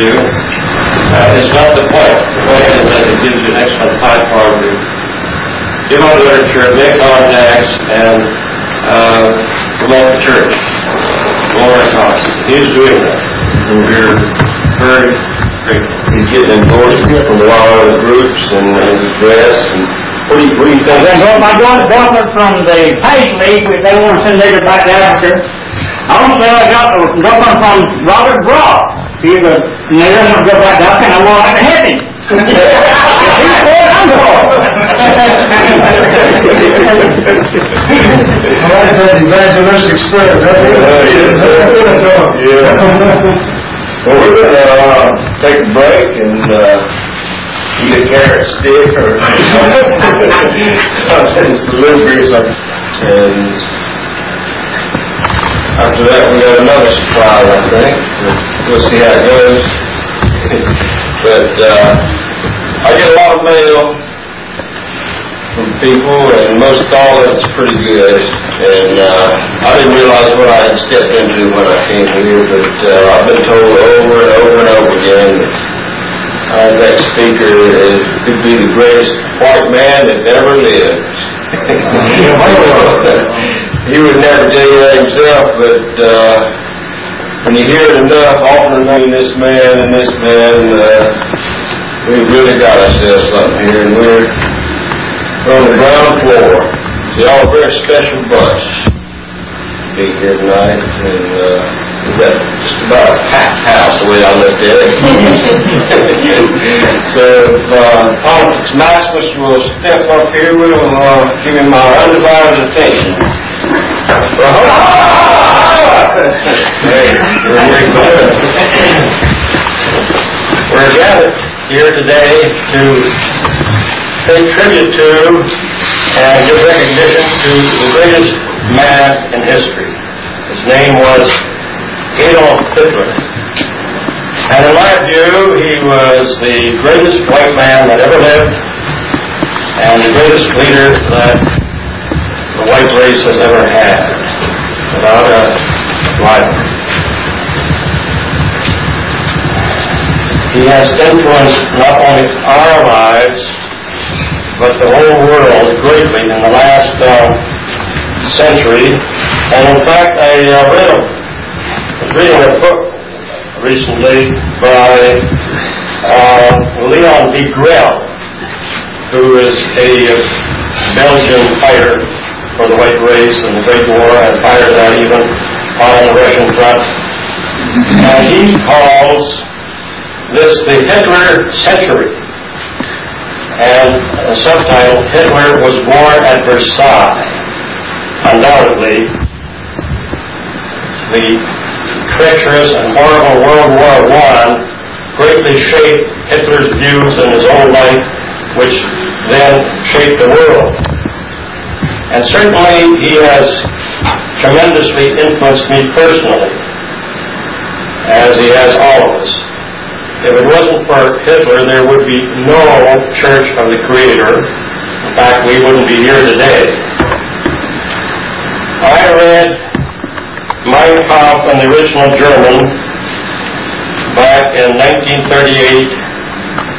you uh, is not the point. The point is that it gives you an excellent platform to give out literature, make contacts, and uh, promote the church. Glory House. He's doing that. And we're very grateful. He's getting endorsement from a lot of other groups and his address and what do you, what do you think? By going endorsement from the Page League, if they want to send back to Africa. Also, I got endorsement from Robert Brock. A wants to go back to Africa, and I like to help him. He's for it, I'm for it. I like that evangelistic spirit, that is, Yeah. Well, we're gonna, uh, take a break and, uh, eat a carrot stick or something, salute or. And after that, we got another surprise, I think. We'll see how it goes. But, uh, I get a lot of mail from people, and most all of it's pretty good. And uh, I didn't realize what I had stepped into when I came here, but uh, I've been told over and over and over again that uh, that speaker is, could be the greatest white man that ever lived. he would never tell you that himself, but uh, when you hear it enough, often enough, this man and this man, uh, we've really got ourselves something here, and we're on the ground floor. See, all a very special bunch be here tonight, and uh, we got just about a packed house the way I looked at it. so if uh, Pontifex Maximus will step up here, we'll uh, give him our undivided attention. We're. We're gathered here today to pay tribute to and give recognition to the greatest man in history. His name was Adolf Hitler. And in my view, he was the greatest white man that ever lived and the greatest leader that the white race has ever had, without a rival. He has influenced not only our lives, but the whole world greatly in the last uh, century. And in fact, I uh, read a, reading a book recently by uh, Leon Degrelle, who is a Belgian fighter for the white race in the Great War, and to that on the Russian front. And he calls this the Hitler century and the subtitle, Hitler was born at Versailles. Undoubtedly, the treacherous and horrible World War I greatly shaped Hitler's views in his own life, which then shaped the world. And certainly he has tremendously influenced me personally, as he has all of us. If it wasn't for Hitler, there would be no Church of the Creator. In fact, we wouldn't be here today. I read Mein Kampf in the original German back in 1938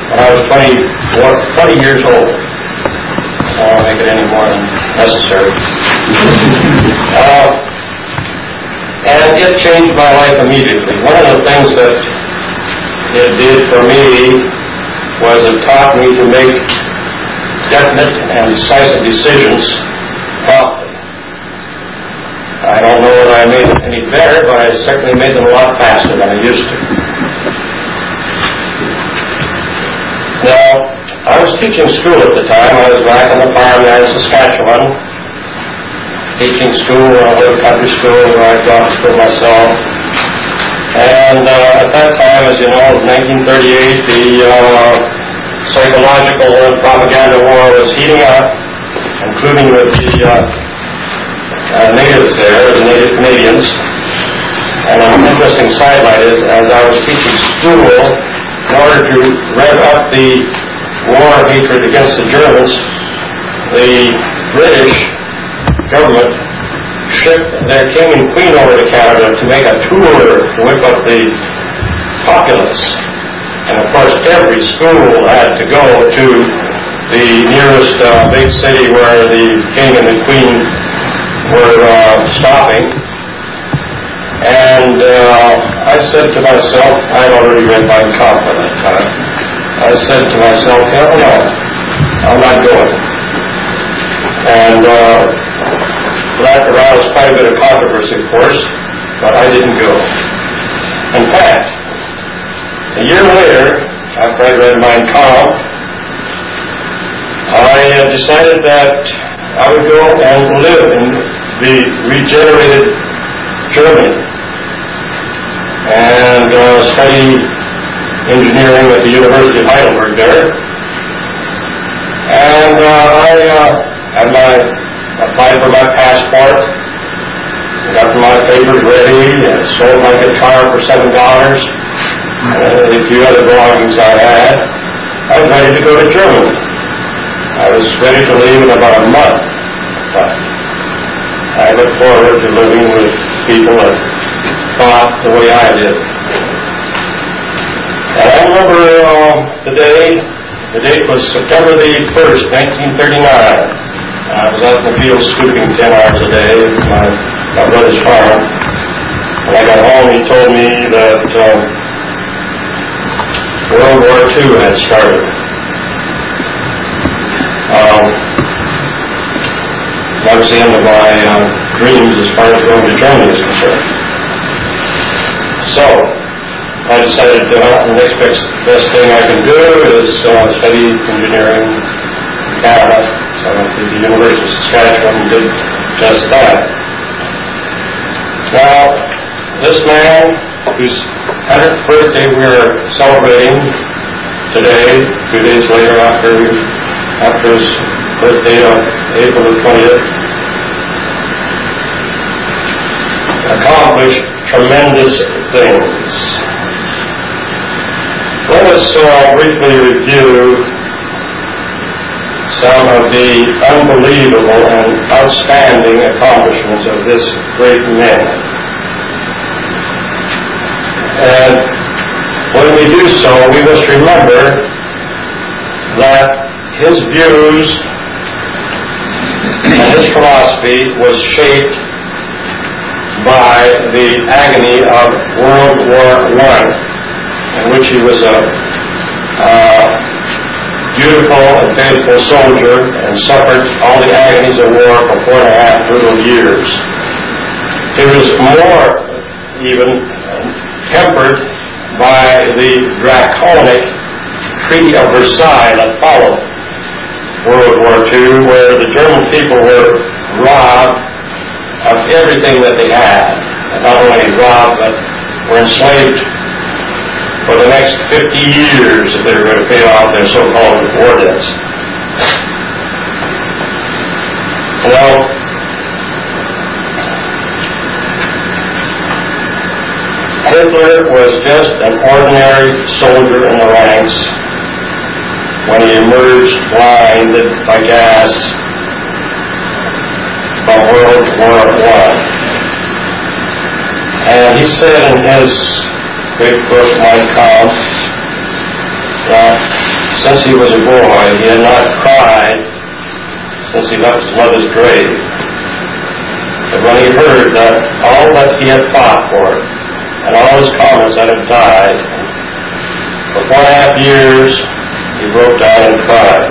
when I was 20, 20 years old. I don't make it any more than necessary. Uh, and it changed my life immediately. One of the things that it did for me was it taught me to make definite and decisive decisions promptly. I don't know whether I made them any better, but I certainly made them a lot faster than I used to. Now, I was teaching school at the time. I was back on the farm there in Saskatchewan, teaching school in a little country school where I gone to school myself. And uh, at that time, as you know, in 1938, the uh, psychological and propaganda war was heating up, including with the uh, uh, natives there, the native Canadians. And an interesting sidelight is, as I was teaching school, in order to rev up the war hatred against the Germans, the British government shipped their king and queen over to Canada to make a tour to whip up the populace. And of course, every school had to go to the nearest uh, big city where the king and the queen were uh, stopping. And uh, I said to myself, I had already read my at that time. I said to myself, hell no, I'm not going. And that aroused quite a bit of controversy, of course, but I didn't go. In fact, a year later, after I read Mein Kampf, I decided that I would go and live in the regenerated Germany and uh, study engineering at the University of Heidelberg there. And uh, I uh, had my applied for my passport, got my papers ready, and sold my guitar for seven dollars, and a few other belongings I had. I was ready to go to Germany. I was ready to leave in about a month, but I look forward to living with people that thought the way I did. And I remember uh, the day, the date was September the 1st, 1939. I was out in the field scooping 10 hours a day at my, my brother's farm. When I got home, he told me that um, World War II had started. Um, that was the end of my uh, dreams as far as going to Germany is concerned. So, I decided that uh, the next best, best thing I can do is uh, study engineering in Canada. I went to the University of Saskatchewan did just that. Now, this man, whose 100th birthday we're celebrating today, two days later after after his birthday on April the 20th, accomplished tremendous things. Let us uh, briefly review some of the unbelievable and outstanding accomplishments of this great man. And when we do so, we must remember that his views and his philosophy was shaped by the agony of World War I, in which he was a uh, beautiful and faithful soldier and suffered all the agonies of war for four and a half brutal years. He was more even tempered by the draconic Treaty of Versailles that followed World War II, where the German people were robbed of everything that they had. Not only robbed, but were enslaved for the next 50 years if they were going to pay off their so-called war debts. Well, Hitler was just an ordinary soldier in the ranks when he emerged blinded by gas from World War I. And he said in his great Mein Kampf, that since he was a boy, he had not cried since he left his mother's grave. But when he heard that all that he had fought for, and all his comrades that had died, for four and a half years, he broke down and cried.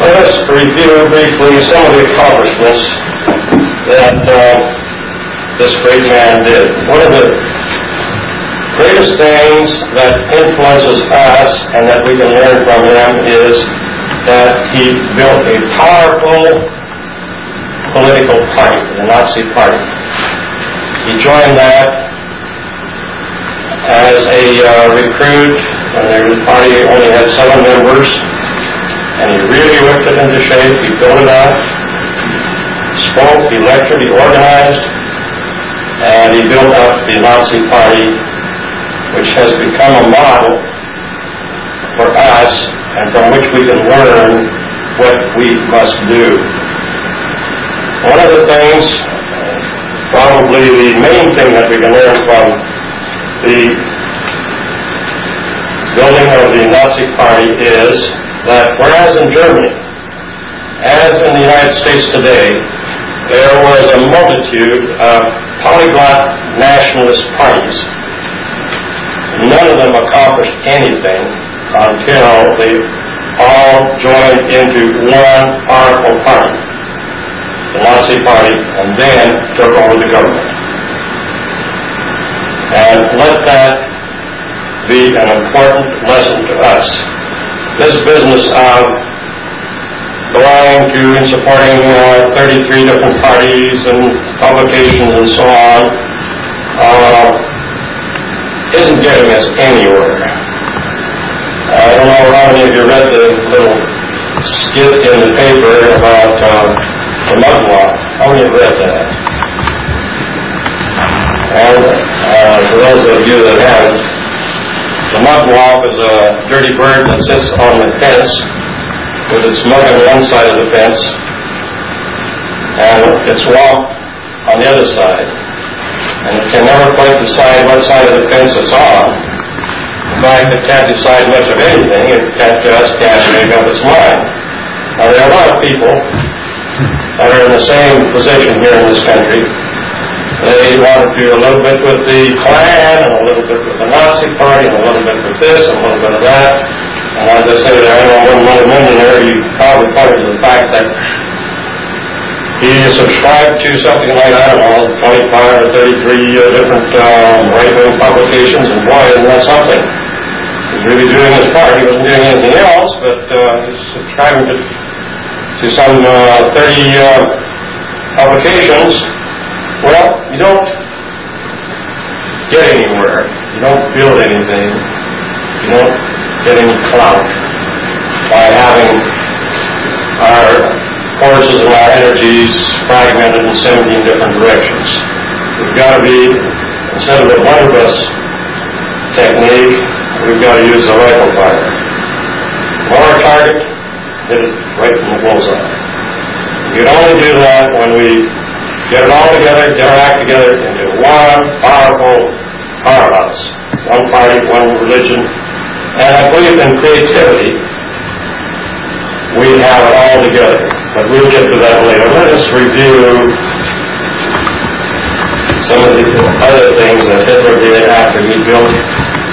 Let us review briefly some of the accomplishments that uh, this great man did. One of the greatest things that influences us and that we can learn from him is that he built a powerful political party, the Nazi Party. He joined that as a uh, recruit when the party only had seven members, and he really whipped it into shape. He built it up, spoke, he lectured, he organized, and he built up the Nazi Party, which has become a model for us and from which we can learn what we must do. One of the things probably the main thing that we can learn from the building of the Nazi Party is that whereas in Germany, as in the United States today, there was a multitude of polyglot nationalist parties, none of them accomplished anything until they all joined into one powerful party, the Nazi Party, and then took over the government. And let that be an important lesson to us. This business of belonging to and supporting uh, 33 different parties and publications and so on uh, isn't getting us anywhere. I don't know how many of you read the little skit in the paper about uh, the mugwump. How many have read that? And uh, for those of you that haven't, the mugwump is a dirty bird that sits on the fence with its mug on one side of the fence and its womp on the other side. And it can never quite decide what side of the fence it's on. In fact, it can't decide much of anything. It can't just can't make up its mind. Now, there are a lot of people that are in the same position here in this country. They want to do a little bit with the Klan, and a little bit with the Nazi Party, and a little bit with this, and a little bit of that. And as I say, there ain't no one money millionaire. You probably pointed to the fact that he subscribed to something like, I don't know, 25 or 33 uh, different um, right-wing publications, and boy, isn't that something. He's really doing his part. He wasn't doing anything else, but uh, he's subscribing to, to some uh, 30 uh, publications. Well, you don't get anywhere. You don't build anything. You don't get any clout by having our forces and our energies fragmented in 17 different directions. We've got to be, instead of the blunderbuss technique, we've got to use the rifle fire. More target, hit it right from the bullseye. You can only do that when we get it all together, get our act together into one powerful powerhouse. One party, one religion. And I believe in creativity, we have it all together. But we'll get to that later. Let us review some of the other things that Hitler did after he built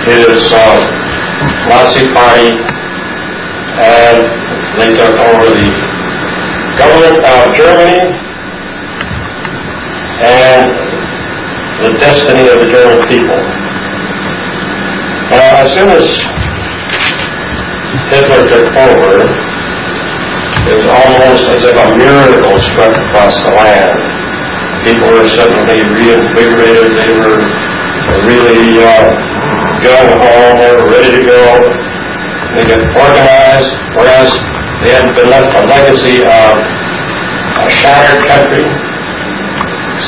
his uh, Nazi party and they took over the government of Germany and the destiny of the German people. Now, as soon as Hitler took over, it was almost as if a miracle struck across the land. People were suddenly reinvigorated. They were really uh, gung ho. They were ready to go. They got organized, whereas they hadn't been left a legacy of a shattered country,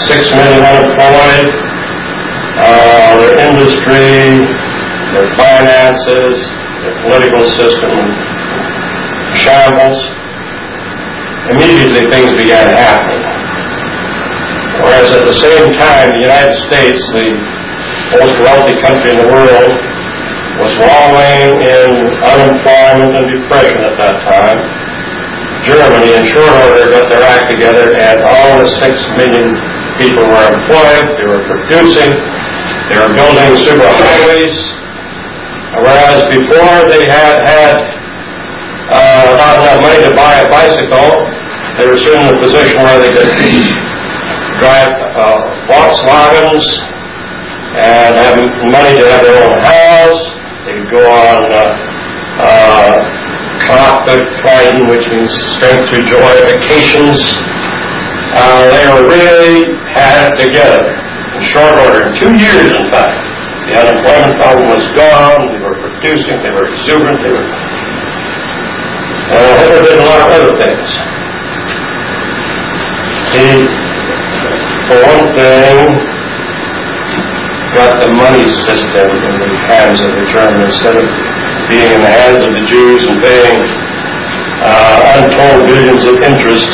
six million unemployed, uh, their industry, their finances, their political system shambles immediately things began happening. Whereas at the same time, the United States, the most wealthy country in the world, was wallowing in unemployment and depression at that time. Germany, in short order, got their act together, and all the six million people were employed, they were producing, they were building superhighways, whereas before they had had uh, not enough money to buy a bicycle, they were soon in a position where they could drive uh, Volkswagens and have money to have their own house. They could go on uh, uh, which means strength through joy vacations. Uh, they were really had it together in short order, in two years in fact. The unemployment problem was gone, they were producing, they were exuberant, they were uh, Hitler did a lot of other things. He, for one thing, got the money system in the hands of the Germans instead of being in the hands of the Jews and paying uh, untold billions of interest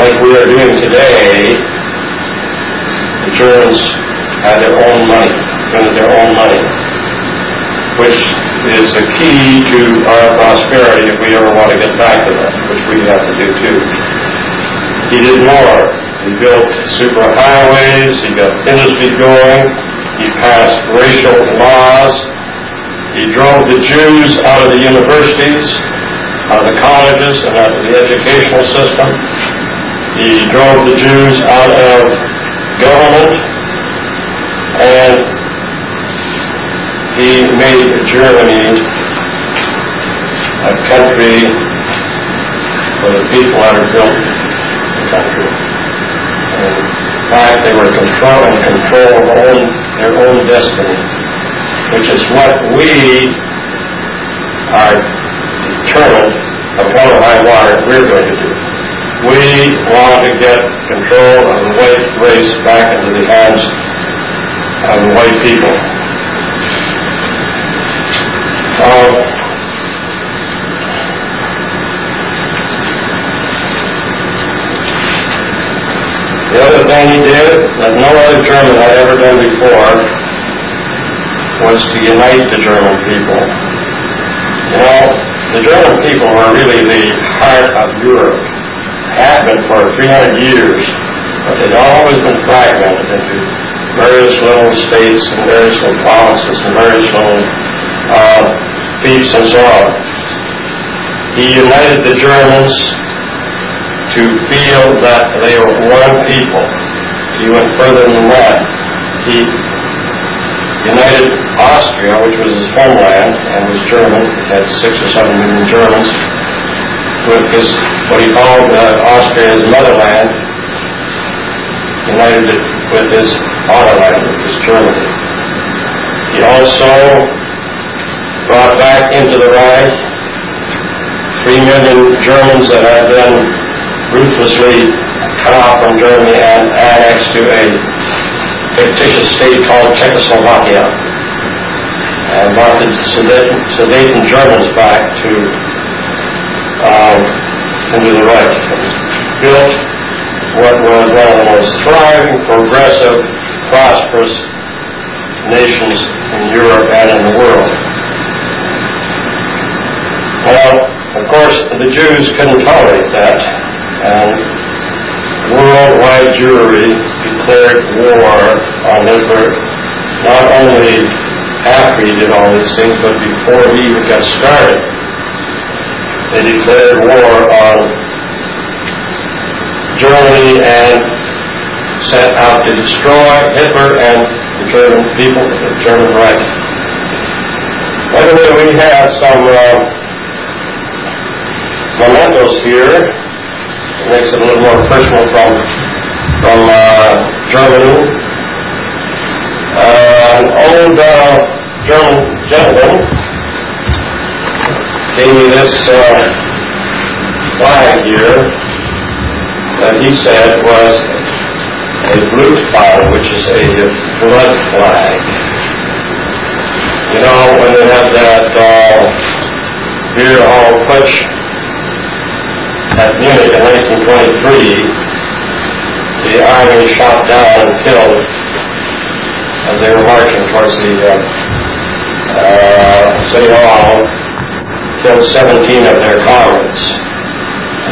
like we are doing today. the Germans had their own money, printed their own money, which is the key to our prosperity if we ever want to get back to that, which we have to do too. He did more. He built superhighways, he got industry going, he passed racial laws, he drove the Jews out of the universities, out of the colleges, and out of the educational system. He drove the Jews out of government, and he made Germany a country for the people that are built the country. And in fact, they were control in control of own, their own destiny, which is what we are determined of hell high water we're going to do. We want to get control of the white race back into the hands of the white people. Um, the other thing he did that no other German had ever done before was to unite the German people. You the German people were really the heart of Europe, had been for 300 years, but they'd always been fragmented into various little states and various little provinces and various little uh, and so on. He united the Germans to feel that they were one people. He went further than that. He united Austria, which was his homeland and was German, had six or seven million Germans, with his, what he called uh, motherland, united it with his fatherland, which was Germany. He also brought back into the Reich three million Germans that had been ruthlessly cut off from Germany and annexed to a fictitious state called Czechoslovakia and brought the Sudeten Germans back to um, into the Reich. Built what was one of the most thriving, progressive, prosperous nations in Europe and in the world. Well, of course, the Jews couldn't tolerate that, and worldwide Jewry declared war on Hitler not only after he did all these things, but before he even got started. They declared war on Germany and set out to destroy Hitler and the German people, the German Reich. By the way, we have some uh, mementos here makes it a little more personal from from uh, Germany. Uh, an old uh, German gentleman gave me this uh, flag here that he said was a blue flag, which is a blood flag. You know, when they had that uh, beer hall putsch at Munich in 1923, the army shot down and killed, as they were marching towards the uh, uh, city hall, killed 17 of their comrades.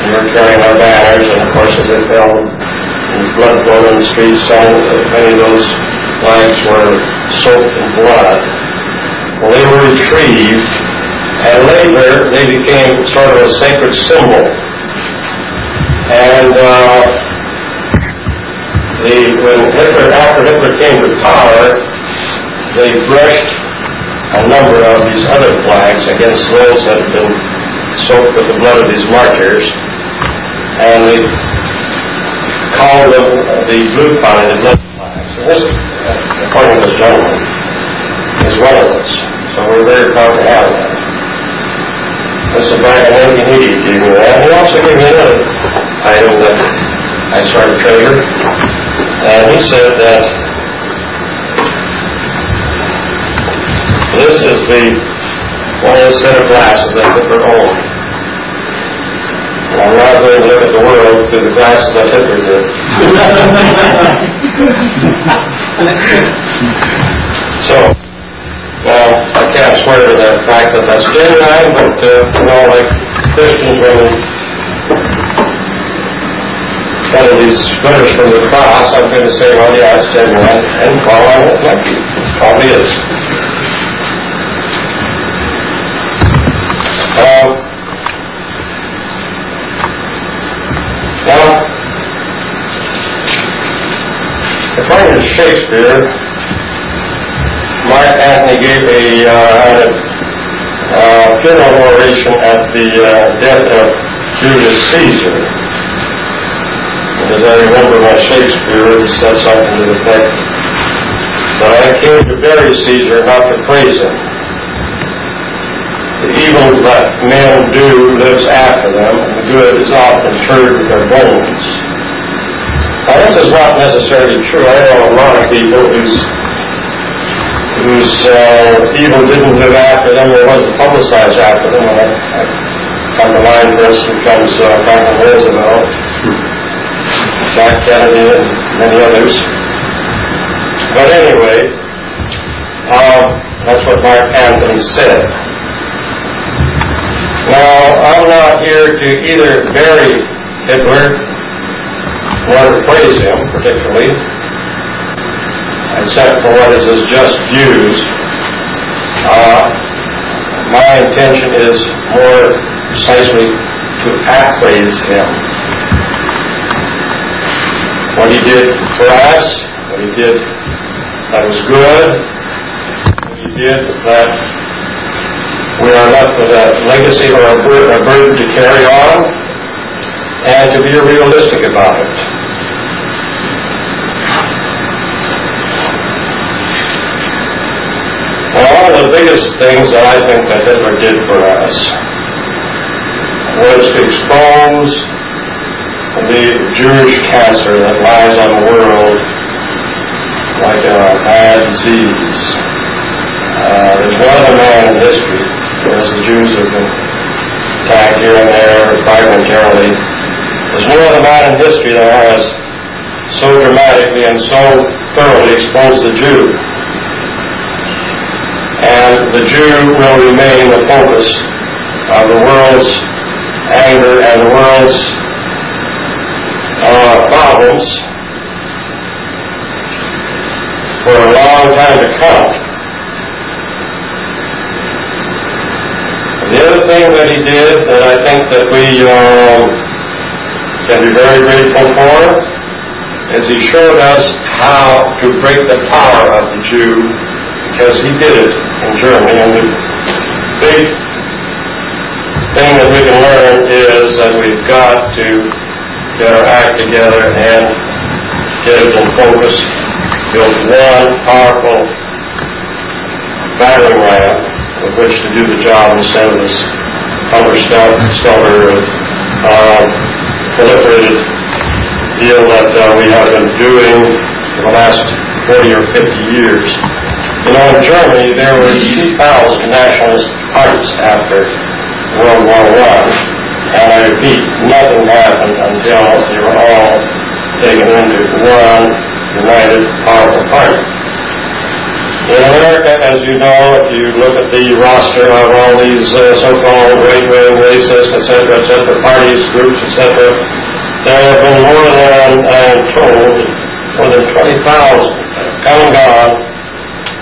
And they were carrying our banners, and of course, as they fell, and blood flowed in the streets, some many of those flags were soaked in blood. Well, they were retrieved, and later they became sort of a sacred symbol and uh, the, when Hitler, after Hitler came to power, they brushed a number of these other flags against those that had been soaked with the blood of these martyrs, and they called them the blue flag, the blood flags. And this, according to this gentleman, is one of those. So we're very proud to have that. This is back in 1980 he gave me that. He also gave me another item that I started treasure. And he said that this is the one of the set of glasses that Hitler owned. I'm not going to look at the world through the glasses that Hitler did. so, now, I can't swear to the fact that that's genuine, but, uh, you know, like Christians, when we follow these letters from the cross, I'm going to say, well, yeah, it's genuine, and call on it like it probably is. Um, Now, according to Shakespeare, Mark Antony gave a, uh, uh, funeral oration at the uh, death of Julius Caesar. As I remember my Shakespeare, he said something to the effect that I came to bury Caesar, not to praise him. The evil that men do lives after them, the good is often interred with their bones. Now, this is not necessarily true. I know a lot of people whose whose uh, evil didn't live after them or wasn't publicized after them. I, I come to mind, for instance, comes uh, Franklin Roosevelt, Jack Kennedy, and many others. But anyway, uh, that's what Mark Antony said. Now, I'm not here to either bury Hitler or praise him particularly, except for what is his just views. Uh, my intention is more precisely to appraise him. What he did for us, what he did that was good, what he did that we are left with a legacy or a burden, to carry on and to be realistic about it. Well, one of the biggest things that I think that Hitler did for us was to expose the Jewish cancer that lies on the world like a bad disease. Uh, there's one other man in history as the Jews have been attacked here and there fragmentarily. There's no other in history that has so dramatically and so thoroughly exposed the Jew. And the Jew will remain the focus of the world's anger and the world's uh, problems for a long time to come. The other thing that he did that I think that we um, can be very grateful for is he showed us how to break the power of the Jew because he did it in Germany. And the big thing that we can learn is that we've got to get our act together and get it in focus, build one powerful battering ram with which to do the job instead of this other stuff, stellar, uh, proliferated deal that uh, we have been doing for the last 40 or 50 years. You know, in Germany, there were 2,000 nationalist parties after World War I, and I repeat, nothing happened until they were all taken into one united, powerful party. In America, as you know, if you look at the roster of all these uh, so-called right-wing, racist, etc., etc., parties, groups, etc., there have been more than, I am told, more than 20,000 come and gone,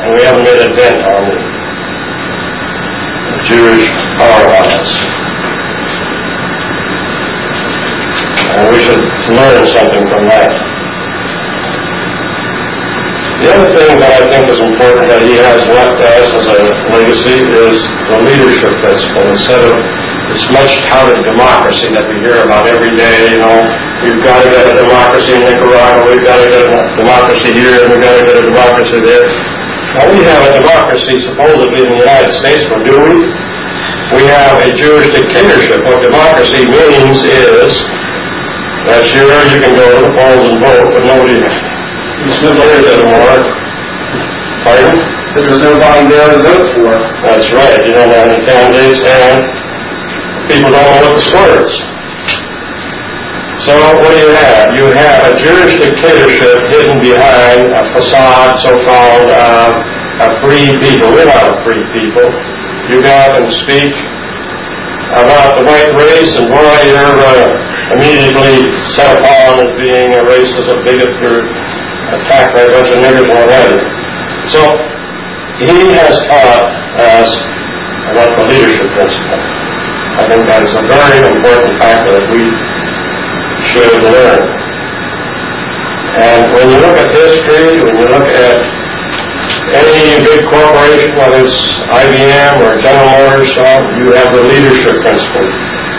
and we haven't made a dent on the Jewish powerhouse. And we should learn something from that. The other thing that I think is important that he has left us as a legacy is the leadership principle. Instead of this much touted democracy that we hear about every day, you know, we've got to get a democracy in Nicaragua, we've got to get a democracy here, and we've got to get a democracy there. Well, we have a democracy supposedly in the United States, but do we? We have a Jewish dictatorship. What democracy means is that sure, you can go to the polls and vote, but nobody there's nobody there anymore. Pardon? So there's nobody there to vote for. That's right. You don't have any candidates and people don't know what the score is. So what do you have? You have a Jewish dictatorship hidden behind a facade so-called uh, a free people. We're not a free people. You go out and speak about the white race, and why you're uh, immediately set upon as being a racist, a bigot, you're attacked by a bunch of niggers, what have. So he has taught us about the leadership principle. I think that is a very important factor that we should learn. And when you look at history, when you look at any big corporation, whether it's IBM or General Motors, uh, you have the leadership principle.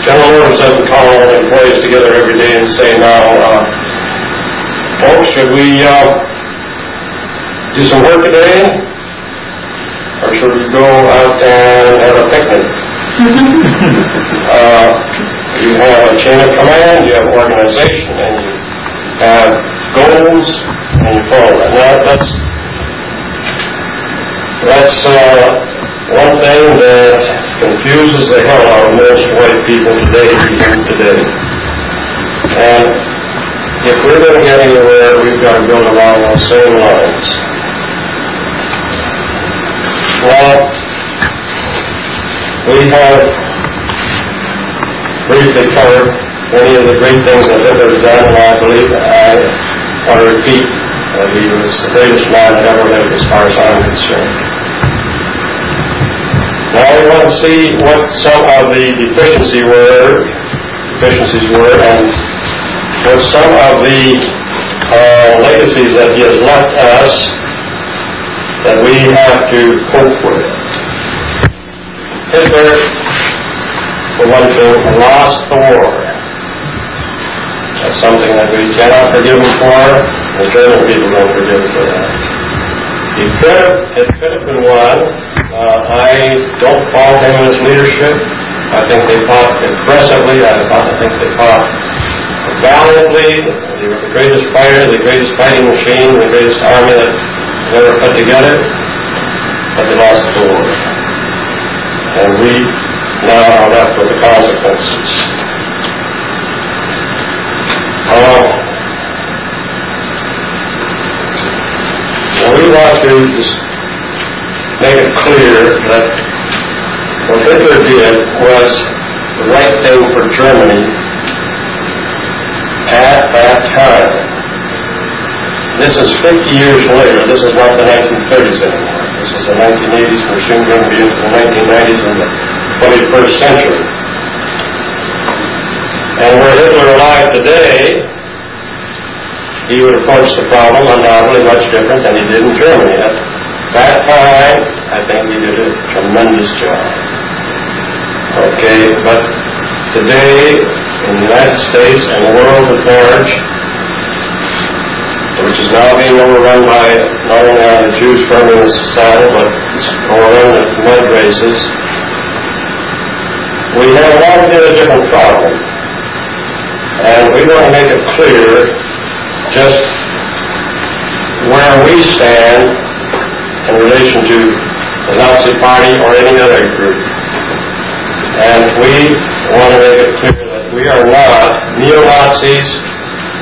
General Motors doesn't call all employees together every day and say, now, uh, folks, should we uh, do some work today? Or should we go out and have a picnic? uh, you have a chain of command, you have organization, and you have goals, and you follow that. Now, that's that's uh, one thing that confuses the hell out of most white people today, even today. And if we're going to get anywhere, we've got to build along those same lines. Well, we have briefly covered many of the great things that Hitler has done, and I believe I want to repeat that he was the greatest man that ever lived as far as I'm concerned. Now we want to see what some of the deficiencies were, deficiencies were, and what some of the uh, legacies that he has left us that we have to cope with. Hitler, for one thing, lost the war. That's something that we cannot forgive him for. The German people don't forgive him for that. He could have, it could have been won. Uh, I don't fault him in his leadership. I think they fought aggressively. I, I think they fought valiantly. The greatest fighter, the greatest fighting machine, the greatest army that was ever put together. But they lost the war. And we now are left with the consequences. Well, we want to make it clear that what Hitler did was the right thing for Germany at that time. This is 50 years later. This is not the 1930s anymore. This is the 1980s. We're soon going the 1990s and the 21st century. And were Hitler alive today, he would approach the problem undoubtedly much different than he did in Germany. At that time, I think he did a tremendous job. Okay, but today, in the United States and the world at large, which is now being overrun by not only are the Jews firmly society, but overrun with mud races, we have a altogether different problem. And we want to make it clear just where we stand in relation to the Nazi Party or any other group. And we want to make it clear we are not neo-Nazis,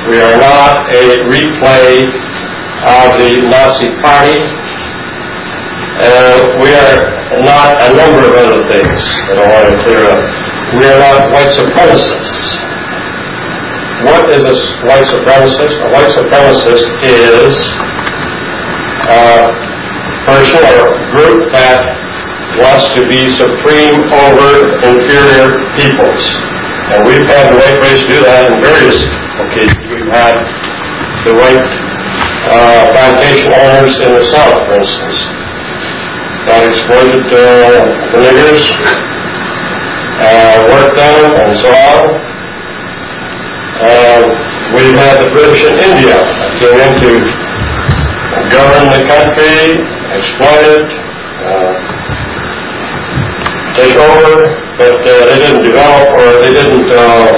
we are not a replay of the Nazi Party, uh, we are not a number of other things that I want to clear up. We are not white supremacists. What is a white supremacist? A white supremacist is a person or group that wants to be supreme over inferior peoples. And we've had the right white race do that in various occasions. We've had the white uh, plantation owners in the South, for instance, that exploited uh, the niggers, uh, worked them, and so on. Uh, we've had the British in India that came in to govern the country, exploit it, uh, take over, but uh, they didn't develop or they didn't uh,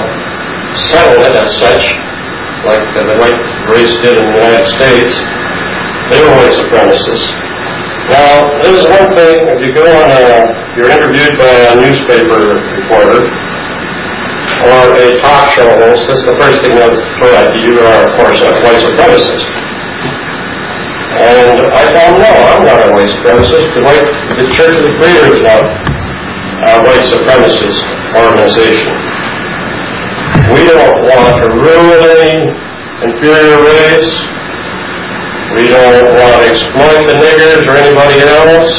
settle it as such, like uh, the white race did in the United States. They were white supremacists. Now, this is one thing, if you go on a, you're interviewed by a newspaper reporter, or a talk show host, that's the first thing they'll throw at you are, of course, a white supremacist. And I them, no, I'm not a white supremacist. The, white, the Church of the Creator is not white supremacist organization. We don't want to ruin any inferior race. We don't want to exploit the niggers or anybody else.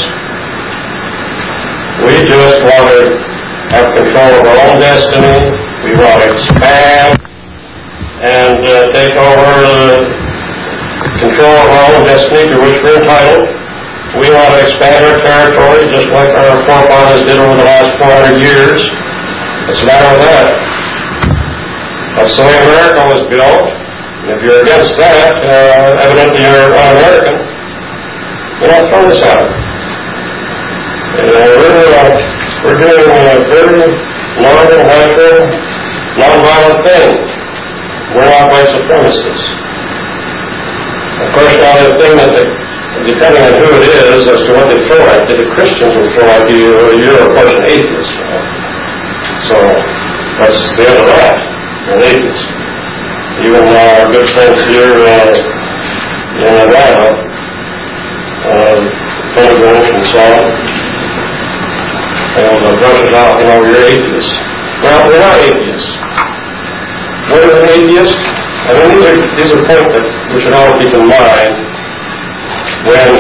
We just want to have control of our own destiny. We want to expand and uh, take over the control of our own destiny to which we're entitled. We want to expand our territory just like our forefathers did over the last 400 years. It's a matter of that? That's the way America was built. And if you're against that, uh, evidently you're un-American. You don't throw this out. Uh, we're, uh, we're doing a very normal, natural, non-violent thing. We're not white supremacists. Of course, now the thing that, the, depending on who it is, as to what they throw at you, the Christians will throw at you, you're of course an atheist. So, that's the of that. An atheist. Even uh, our good friends here uh, in Atlanta, uh, Pentagon and on, and brush it out, you know, you're atheists. Well, we're not atheists. Is an atheist? I mean, these are, these are points that we should all keep in mind when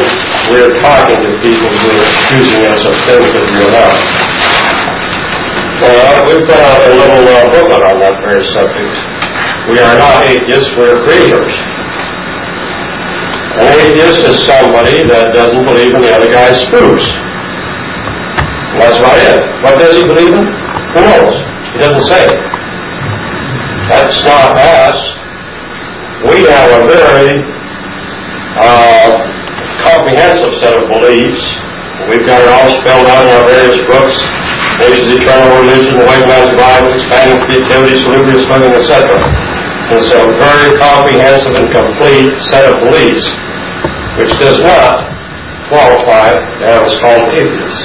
we're talking to people who are accusing us of things that we're not. Uh, we've out a little uh, booklet on that very subject. We are not atheists, we're creators. An atheist is somebody that doesn't believe in the other guy's spooks. That's about it. What does he believe in? Who knows? He doesn't say. That's not us. We have a very uh, comprehensive set of beliefs. We've got it all spelled out in our various books. Nature's eternal religion, the white man's Bible, expanding creativity, salubrious living, etc. It's a very comprehensive and complete set of beliefs, which does not qualify as called atheists.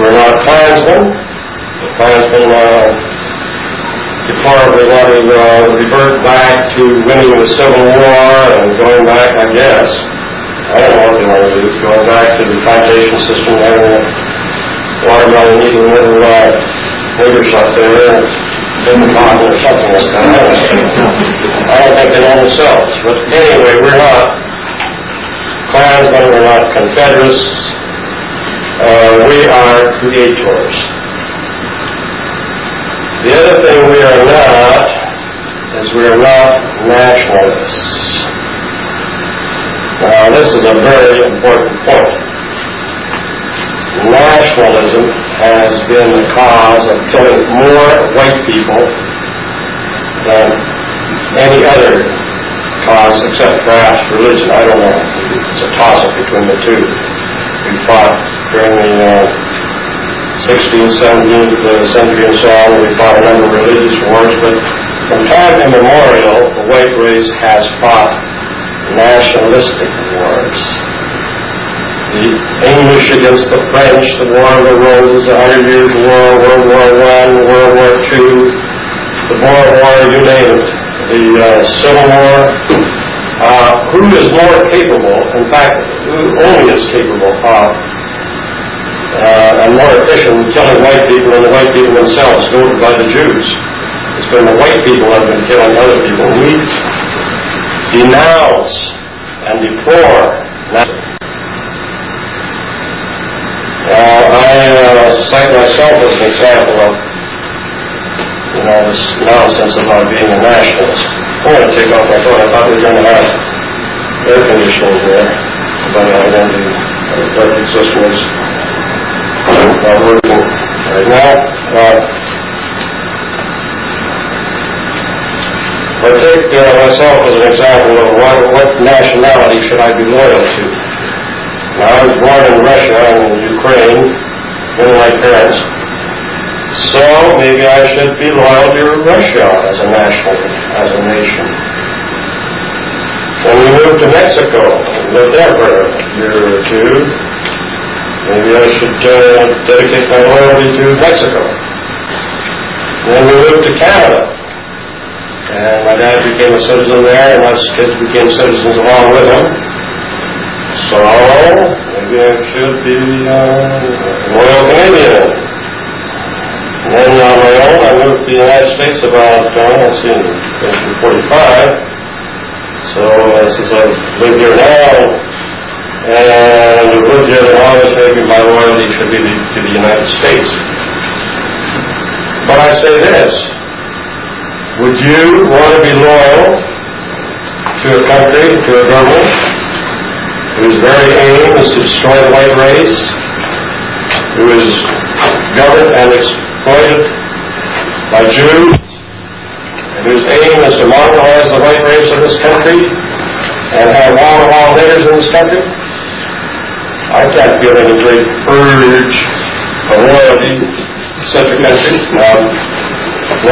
We're not Klansmen. The Klansmen uh, deplorably want to uh, revert back to winning the Civil War and going back, I guess. I don't know what they want to do. Going back to the plantation system, having watermelon eating little uh, niggers up there, in the cotton or something like that. I don't. I don't think they know themselves. But anyway, we're not Klansmen, we're not Confederates. Uh, we are creators. The other thing we are not is we are not nationalists. Now, this is a very important point. Nationalism has been the cause of killing more white people than any other cause except perhaps religion. I don't know. It's a toss-up between the two. We fought during the uh, 16th, 17th uh, century and so on. We fought a number of religious wars, but from time immemorial, the white race has fought nationalistic wars. The English against the French, the War of the Roses, the Hundred Years' War, World War I, World War II, the Boer War, you name it, the uh, Civil War. Uh, who is more capable, in fact, who only is capable of uh, and more efficient in killing white people than the white people themselves, voted by the Jews. It's been the white people that have been killing other people. We denounce and deplore. Uh, I uh, cite myself as an example of, you know, this nonsense about being a nationalist. I'm going to take off my coat. I thought we were going to have air conditioning there, but I don't do that existence not working right now. Uh, I take uh, myself as an example of what, what nationality should I be loyal to. Now, I was born in Russia and in Ukraine, with my parents, so maybe I should be loyal to Russia as a national, as a nation. When we moved to Mexico, lived there for a year or two, maybe I should uh, dedicate my loyalty to Mexico. Then we moved to Canada. And my dad became a citizen there, and my kids became citizens along with him. So, maybe I should be uh, loyal Canadian. Then on my own, I moved to the United States about, uh, let's see, in 45. So, uh, since I live here now, and lived here the longest, maybe my loyalty should be to the United States. But I say this, would you want to be loyal to a country, to a government, whose very aim is to destroy the white race, who is governed and exploited by Jews, and whose aim is to marginalize the white race of this country and have long, long leaders in this country? I can't feel any great urge of loyalty to such a country. Now,